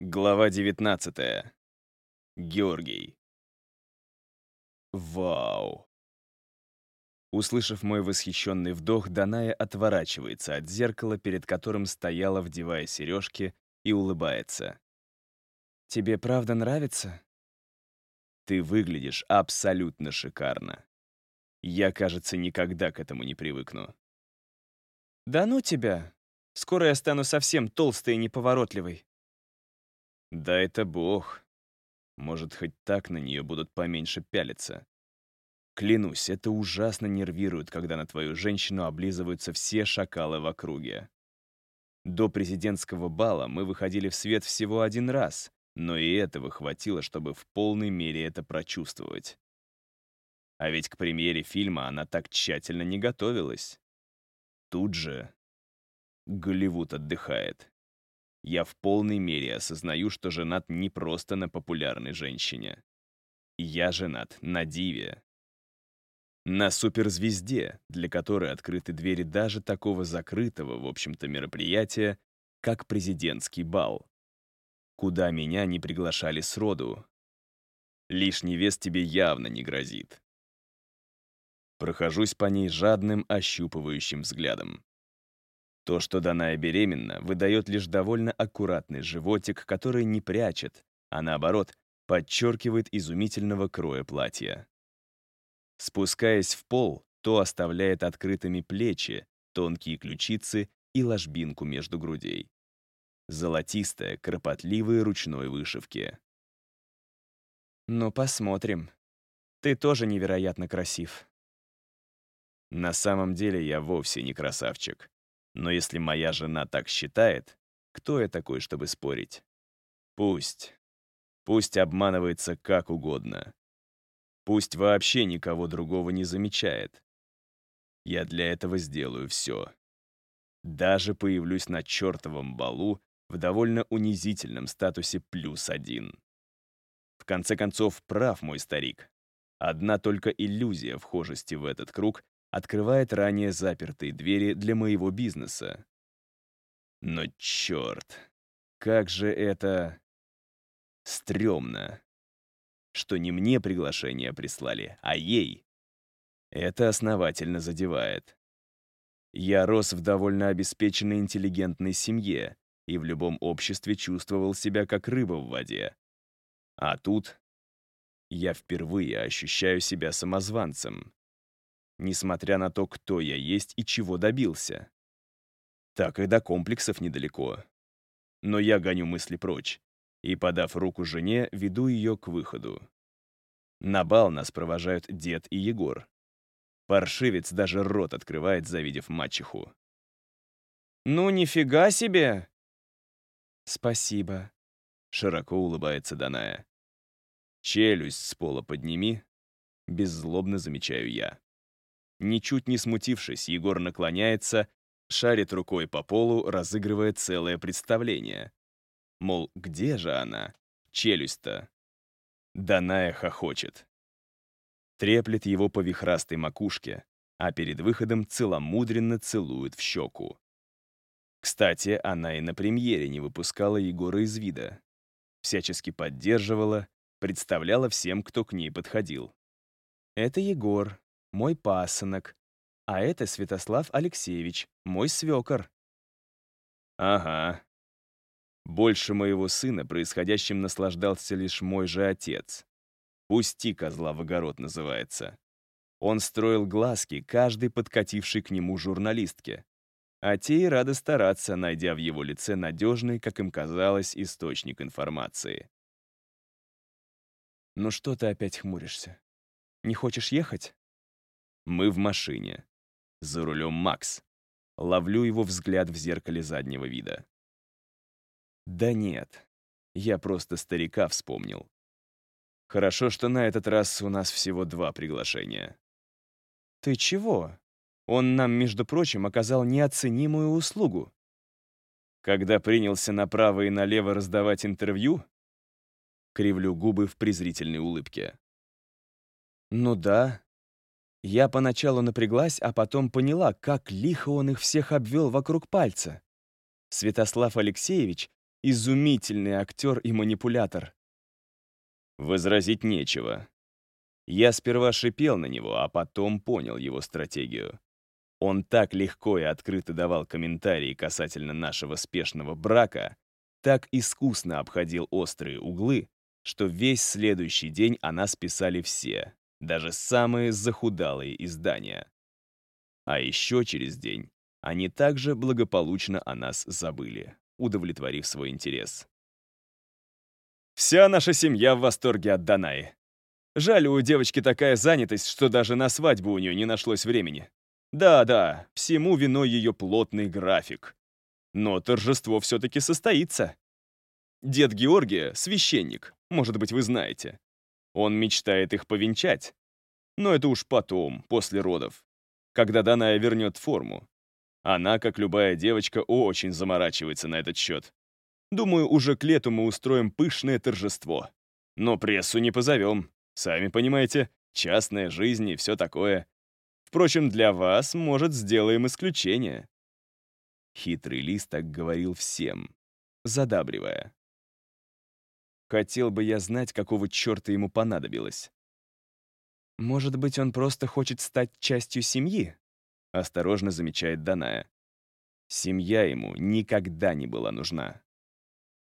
Глава 19. Георгий. Вау. Услышав мой восхищенный вдох, Даная отворачивается от зеркала, перед которым стояла, вдевая сережки, и улыбается. «Тебе правда нравится?» «Ты выглядишь абсолютно шикарно. Я, кажется, никогда к этому не привыкну». «Да ну тебя! Скоро я стану совсем толстой и неповоротливой». Да это бог. Может, хоть так на нее будут поменьше пялиться. Клянусь, это ужасно нервирует, когда на твою женщину облизываются все шакалы в округе. До президентского бала мы выходили в свет всего один раз, но и этого хватило, чтобы в полной мере это прочувствовать. А ведь к премьере фильма она так тщательно не готовилась. Тут же Голливуд отдыхает. Я в полной мере осознаю, что женат не просто на популярной женщине. Я женат на диве. На суперзвезде, для которой открыты двери даже такого закрытого, в общем-то, мероприятия, как президентский бал. Куда меня не приглашали сроду. Лишний вес тебе явно не грозит. Прохожусь по ней жадным, ощупывающим взглядом. То, что Даная беременна, выдает лишь довольно аккуратный животик, который не прячет, а наоборот, подчеркивает изумительного кроя платья. Спускаясь в пол, то оставляет открытыми плечи, тонкие ключицы и ложбинку между грудей. Золотистая, кропотливая ручной вышивки. «Ну, посмотрим. Ты тоже невероятно красив». На самом деле я вовсе не красавчик. Но если моя жена так считает, кто я такой, чтобы спорить? Пусть. Пусть обманывается как угодно. Пусть вообще никого другого не замечает. Я для этого сделаю все. Даже появлюсь на чертовом балу в довольно унизительном статусе плюс один. В конце концов, прав мой старик. Одна только иллюзия вхожести в этот круг открывает ранее запертые двери для моего бизнеса. Но черт, как же это... стрёмно. Что не мне приглашение прислали, а ей. Это основательно задевает. Я рос в довольно обеспеченной интеллигентной семье и в любом обществе чувствовал себя как рыба в воде. А тут я впервые ощущаю себя самозванцем несмотря на то, кто я есть и чего добился. Так и до комплексов недалеко. Но я гоню мысли прочь и, подав руку жене, веду ее к выходу. На бал нас провожают дед и Егор. Паршивец даже рот открывает, завидев мачеху. «Ну, нифига себе!» «Спасибо», — широко улыбается Даная. «Челюсть с пола подними», — беззлобно замечаю я. Ничуть не смутившись, Егор наклоняется, шарит рукой по полу, разыгрывая целое представление. Мол, где же она? Челюсть-то. Даная хохочет. Треплет его по вихрастой макушке, а перед выходом целомудренно целует в щеку. Кстати, она и на премьере не выпускала Егора из вида. Всячески поддерживала, представляла всем, кто к ней подходил. «Это Егор, мой пасынок, а это Святослав Алексеевич, мой свекор. Ага. Больше моего сына происходящим наслаждался лишь мой же отец. «Пусти козла в огород» называется. Он строил глазки каждый подкативший к нему журналистке. А те и рады стараться, найдя в его лице надежный, как им казалось, источник информации. «Ну что ты опять хмуришься? Не хочешь ехать?» Мы в машине. За рулем Макс. Ловлю его взгляд в зеркале заднего вида. Да нет, я просто старика вспомнил. Хорошо, что на этот раз у нас всего два приглашения. Ты чего? Он нам, между прочим, оказал неоценимую услугу. Когда принялся направо и налево раздавать интервью, кривлю губы в презрительной улыбке. Ну да, я поначалу напряглась, а потом поняла, как лихо он их всех обвел вокруг пальца. Святослав Алексеевич изумительный актер и манипулятор. Возразить нечего. Я сперва шипел на него, а потом понял его стратегию. Он так легко и открыто давал комментарии касательно нашего спешного брака, так искусно обходил острые углы, что весь следующий день о нас писали все, даже самые захудалые издания. А еще через день они также благополучно о нас забыли, удовлетворив свой интерес. Вся наша семья в восторге от Данаи. Жаль, у девочки такая занятость, что даже на свадьбу у нее не нашлось времени. Да-да, всему виной ее плотный график. Но торжество все-таки состоится. Дед Георгия — священник, может быть, вы знаете. Он мечтает их повенчать. Но это уж потом, после родов, когда Даная вернет форму. Она, как любая девочка, очень заморачивается на этот счет. Думаю, уже к лету мы устроим пышное торжество. Но прессу не позовем. Сами понимаете, частная жизнь и все такое. Впрочем, для вас, может, сделаем исключение. Хитрый лист так говорил всем, задабривая. Хотел бы я знать, какого черта ему понадобилось. Может быть, он просто хочет стать частью семьи? Осторожно замечает Даная. Семья ему никогда не была нужна.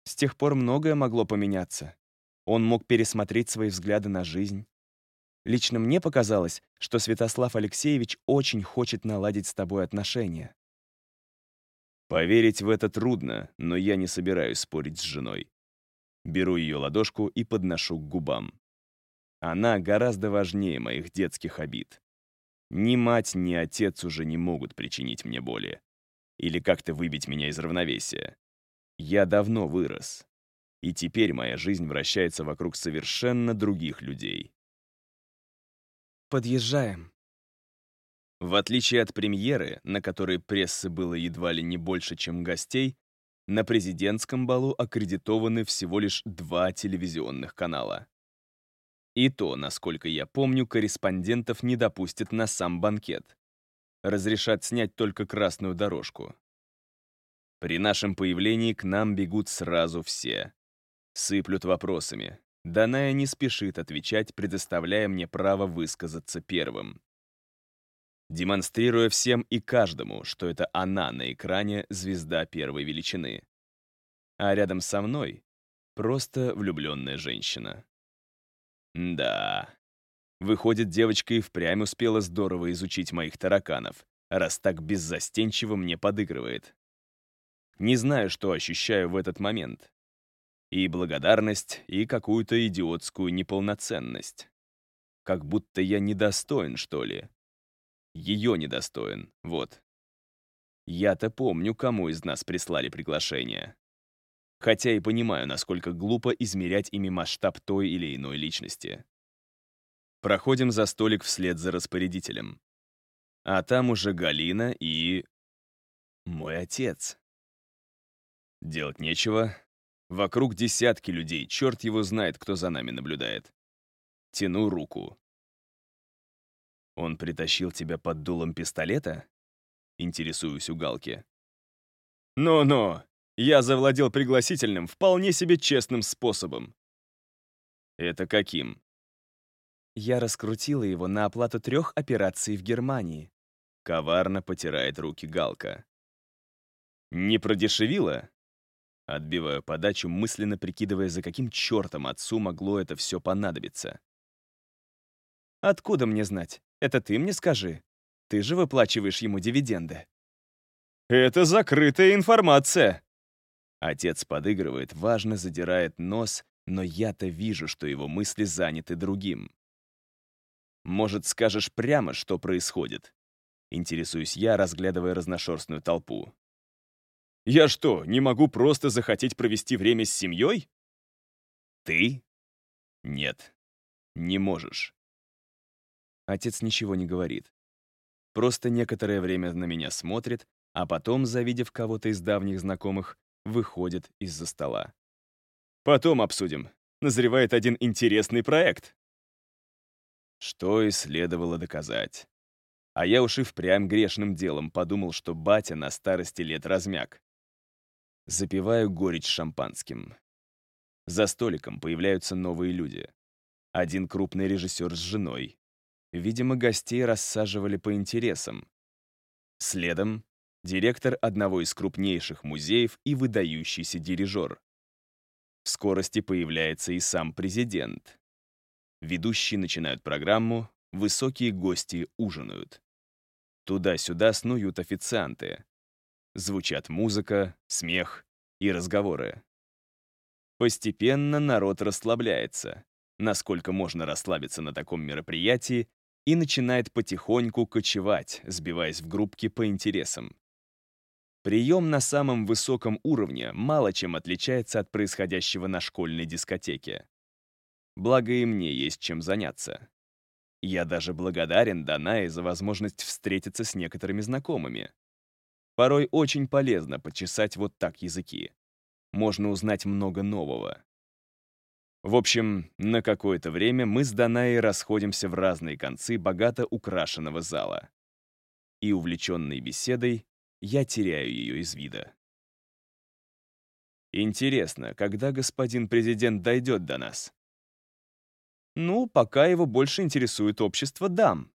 С тех пор многое могло поменяться. Он мог пересмотреть свои взгляды на жизнь. Лично мне показалось, что Святослав Алексеевич очень хочет наладить с тобой отношения. Поверить в это трудно, но я не собираюсь спорить с женой. Беру ее ладошку и подношу к губам. Она гораздо важнее моих детских обид. Ни мать, ни отец уже не могут причинить мне боли. Или как-то выбить меня из равновесия. Я давно вырос. И теперь моя жизнь вращается вокруг совершенно других людей. Подъезжаем. В отличие от премьеры, на которой прессы было едва ли не больше, чем гостей, на президентском балу аккредитованы всего лишь два телевизионных канала. И то, насколько я помню, корреспондентов не допустят на сам банкет. Разрешат снять только красную дорожку. При нашем появлении к нам бегут сразу все. Сыплют вопросами. Даная не спешит отвечать, предоставляя мне право высказаться первым. Демонстрируя всем и каждому, что это она на экране звезда первой величины. А рядом со мной просто влюбленная женщина. Да. Выходит, девочка и впрямь успела здорово изучить моих тараканов, раз так беззастенчиво мне подыгрывает. Не знаю, что ощущаю в этот момент. И благодарность, и какую-то идиотскую неполноценность. Как будто я недостоин, что ли. Ее недостоин, вот. Я-то помню, кому из нас прислали приглашение. Хотя и понимаю, насколько глупо измерять ими масштаб той или иной личности. Проходим за столик вслед за распорядителем. А там уже Галина и... Мой отец. Делать нечего. Вокруг десятки людей, черт его знает, кто за нами наблюдает. Тяну руку. «Он притащил тебя под дулом пистолета?» Интересуюсь у Галки. «Но-но, я завладел пригласительным вполне себе честным способом». «Это каким?» Я раскрутила его на оплату трех операций в Германии. Коварно потирает руки Галка. «Не продешевила?» Отбиваю подачу, мысленно прикидывая, за каким чертом отцу могло это все понадобиться. «Откуда мне знать? Это ты мне скажи. Ты же выплачиваешь ему дивиденды». «Это закрытая информация!» Отец подыгрывает, важно задирает нос, но я-то вижу, что его мысли заняты другим. «Может, скажешь прямо, что происходит?» Интересуюсь я, разглядывая разношерстную толпу. Я что, не могу просто захотеть провести время с семьей? Ты? Нет, не можешь. Отец ничего не говорит. Просто некоторое время на меня смотрит, а потом, завидев кого-то из давних знакомых, выходит из-за стола. Потом обсудим. Назревает один интересный проект. Что и следовало доказать. А я уж и впрямь грешным делом подумал, что батя на старости лет размяк. Запиваю горечь шампанским. За столиком появляются новые люди. Один крупный режиссер с женой. Видимо, гостей рассаживали по интересам. Следом — директор одного из крупнейших музеев и выдающийся дирижер. В скорости появляется и сам президент. Ведущие начинают программу, высокие гости ужинают. Туда-сюда снуют официанты. Звучат музыка, смех и разговоры. Постепенно народ расслабляется, насколько можно расслабиться на таком мероприятии, и начинает потихоньку кочевать, сбиваясь в группки по интересам. Прием на самом высоком уровне мало чем отличается от происходящего на школьной дискотеке. Благо и мне есть чем заняться. Я даже благодарен Данае за возможность встретиться с некоторыми знакомыми. Порой очень полезно почесать вот так языки можно узнать много нового. В общем, на какое-то время мы с Данаей расходимся в разные концы богато украшенного зала. И, увлеченной беседой, я теряю ее из вида. Интересно, когда господин президент дойдет до нас? Ну, пока его больше интересует общество дам.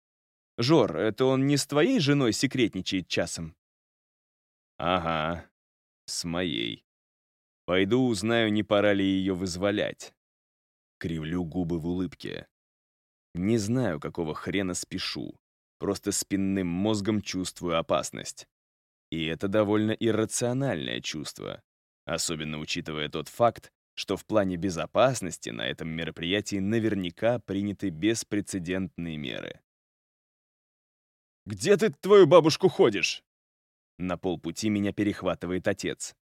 Жор, это он не с твоей женой секретничает часом? Ага, с моей. Пойду узнаю, не пора ли ее вызволять. Кривлю губы в улыбке. Не знаю, какого хрена спешу. Просто спинным мозгом чувствую опасность. И это довольно иррациональное чувство, особенно учитывая тот факт, что в плане безопасности на этом мероприятии наверняка приняты беспрецедентные меры. «Где ты твою бабушку ходишь?» На полпути меня перехватывает отец.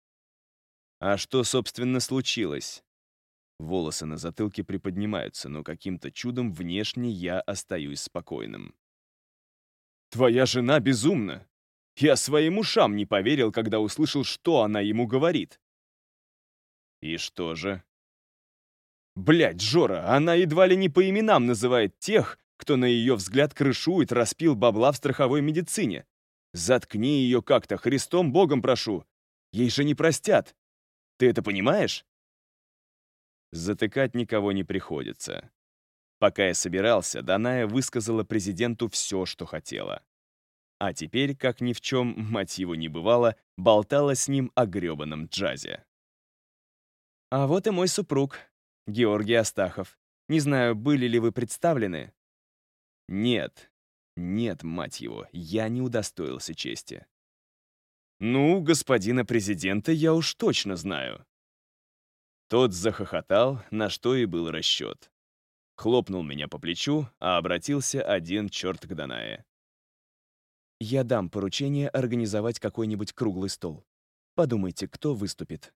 А что, собственно, случилось? Волосы на затылке приподнимаются, но каким-то чудом внешне я остаюсь спокойным. «Твоя жена безумна! Я своим ушам не поверил, когда услышал, что она ему говорит». «И что же?» Блядь, Жора, она едва ли не по именам называет тех, кто, на ее взгляд, крышует, распил бабла в страховой медицине. Заткни ее как-то, Христом Богом прошу. Ей же не простят. Ты это понимаешь? Затыкать никого не приходится. Пока я собирался, Даная высказала президенту все, что хотела. А теперь, как ни в чем, мать его не бывало, болтала с ним о грёбаном джазе. А вот и мой супруг, Георгий Астахов. Не знаю, были ли вы представлены? Нет, нет, мать его, я не удостоился чести. «Ну, господина президента я уж точно знаю». Тот захохотал, на что и был расчет. Хлопнул меня по плечу, а обратился один черт к Данае. «Я дам поручение организовать какой-нибудь круглый стол. Подумайте, кто выступит».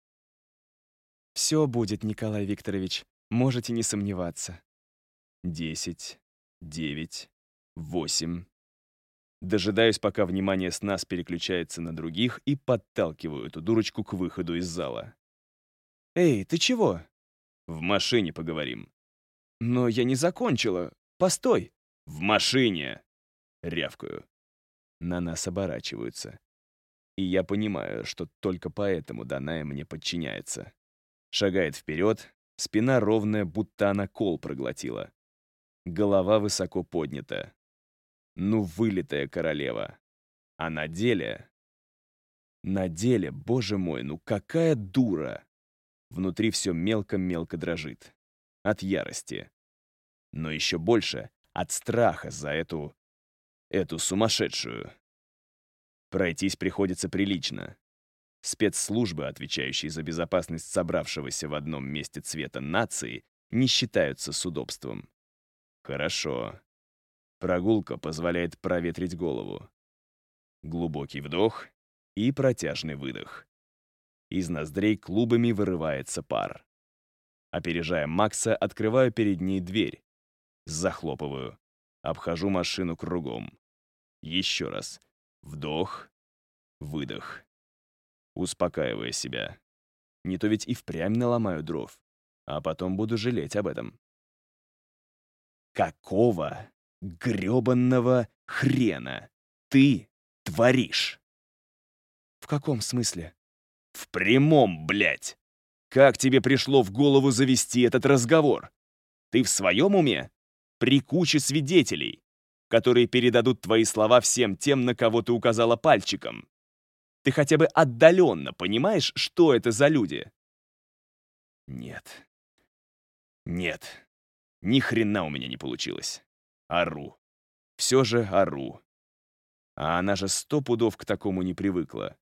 «Все будет, Николай Викторович, можете не сомневаться». Десять, девять, восемь, Дожидаюсь, пока внимание с нас переключается на других, и подталкиваю эту дурочку к выходу из зала. «Эй, ты чего?» «В машине поговорим». «Но я не закончила. Постой!» «В машине!» Рявкаю. На нас оборачиваются. И я понимаю, что только поэтому Даная мне подчиняется. Шагает вперед, спина ровная, будто она кол проглотила. Голова высоко поднята, ну, вылитая королева. А на деле... На деле, боже мой, ну какая дура! Внутри все мелко-мелко дрожит. От ярости. Но еще больше от страха за эту... эту сумасшедшую. Пройтись приходится прилично. Спецслужбы, отвечающие за безопасность собравшегося в одном месте цвета нации, не считаются с удобством. Хорошо. Прогулка позволяет проветрить голову. Глубокий вдох и протяжный выдох. Из ноздрей клубами вырывается пар. Опережая Макса, открываю перед ней дверь. Захлопываю. Обхожу машину кругом. Еще раз. Вдох, выдох. Успокаивая себя. Не то ведь и впрямь наломаю дров. А потом буду жалеть об этом. Какого грёбанного хрена ты творишь? В каком смысле? В прямом, блядь! Как тебе пришло в голову завести этот разговор? Ты в своем уме? При куче свидетелей, которые передадут твои слова всем тем, на кого ты указала пальчиком. Ты хотя бы отдаленно понимаешь, что это за люди? Нет. Нет. Ни хрена у меня не получилось. Ору. Все же ору. А она же сто пудов к такому не привыкла.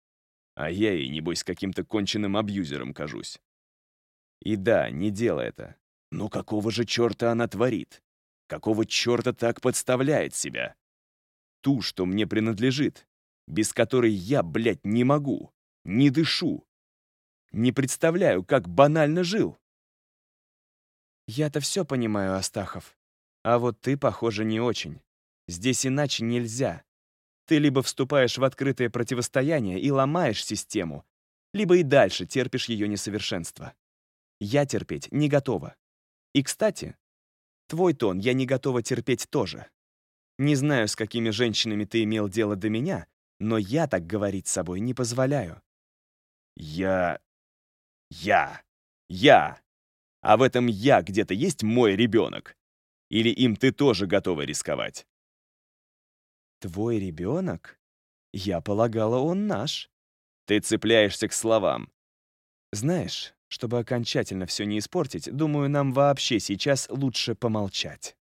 А я ей, небось, каким-то конченным абьюзером кажусь. И да, не делай это. Но какого же черта она творит? Какого черта так подставляет себя? Ту, что мне принадлежит, без которой я, блядь, не могу, не дышу. Не представляю, как банально жил. Я-то все понимаю, Астахов. А вот ты, похоже, не очень. Здесь иначе нельзя. Ты либо вступаешь в открытое противостояние и ломаешь систему, либо и дальше терпишь ее несовершенство. Я терпеть не готова. И, кстати, твой тон я не готова терпеть тоже. Не знаю, с какими женщинами ты имел дело до меня, но я так говорить с собой не позволяю. Я... Я... Я... А в этом «я» где-то есть мой ребенок? Или им ты тоже готова рисковать? Твой ребенок? Я полагала, он наш. Ты цепляешься к словам. Знаешь, чтобы окончательно все не испортить, думаю, нам вообще сейчас лучше помолчать.